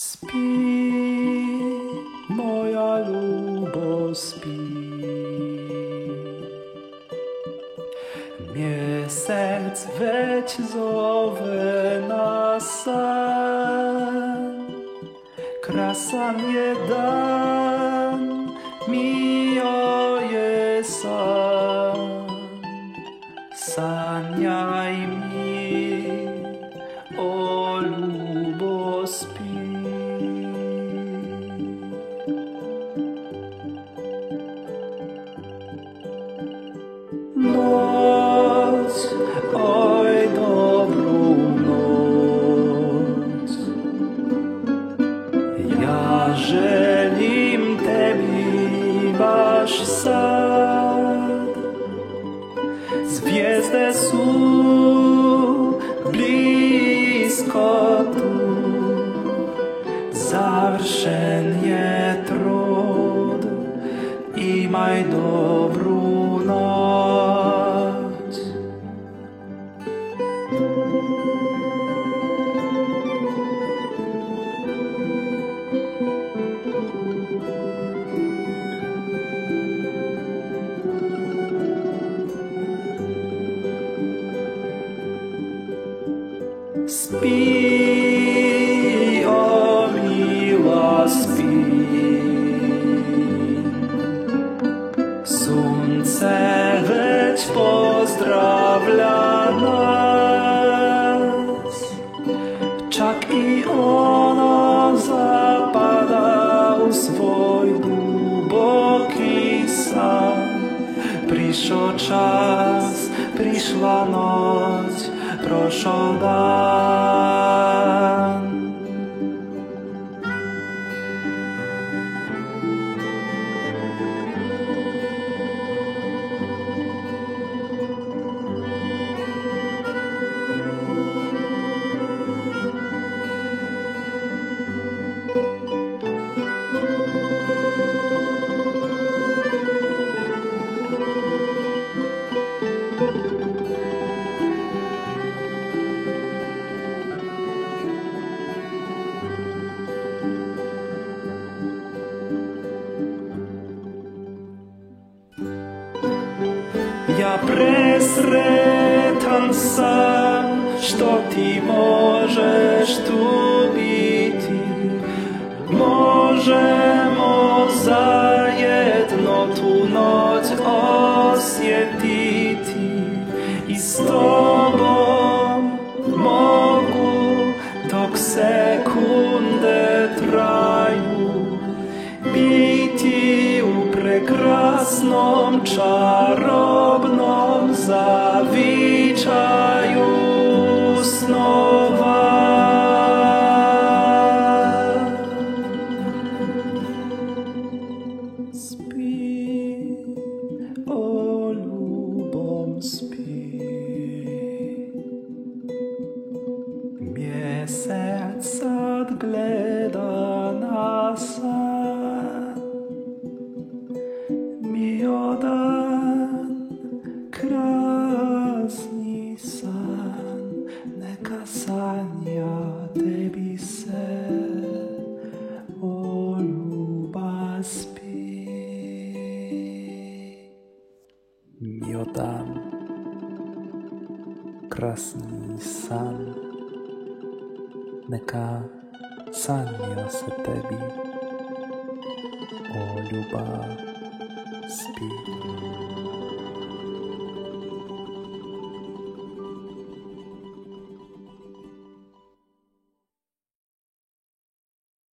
Spi, moja lubo, spi. Mjesec već zove na san, krasan je dan, mio je san. Sanjaj mi, baš sad. Zvijezde su blisko tu. Završen trud, imaj dobru Спи, о мила, спи. Слънце веч поздравля нас, чак и оно запада у свой глубокий сан. Пришел час, пришла ночь, прошел дар. Ja presretan sam što ti možeš tu biti. Možemo zajedno tu noć osjetiti prekrasnom čarobnom zavičaju snova. Spi, o ljubom spi. Mjesec sad Йодан, Красный сан, нека sanjajo se tebi, o ljubav, spi.